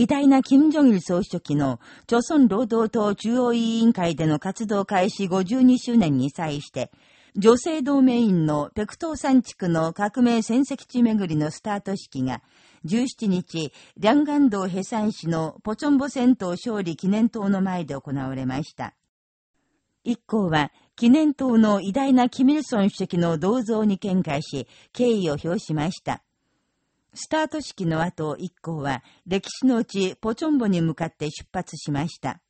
偉大な金正日総書記の、朝鮮労働党中央委員会での活動開始52周年に際して、女性同盟員のペクトー山地区の革命戦績地巡りのスタート式が、17日、リャンガン道ヘサン市のポチョンボ戦闘勝利記念塔の前で行われました。一行は、記念塔の偉大なキミルソン主席の銅像に見解し、敬意を表しました。スタート式の後、一行は、歴史のうちポチョンボに向かって出発しました。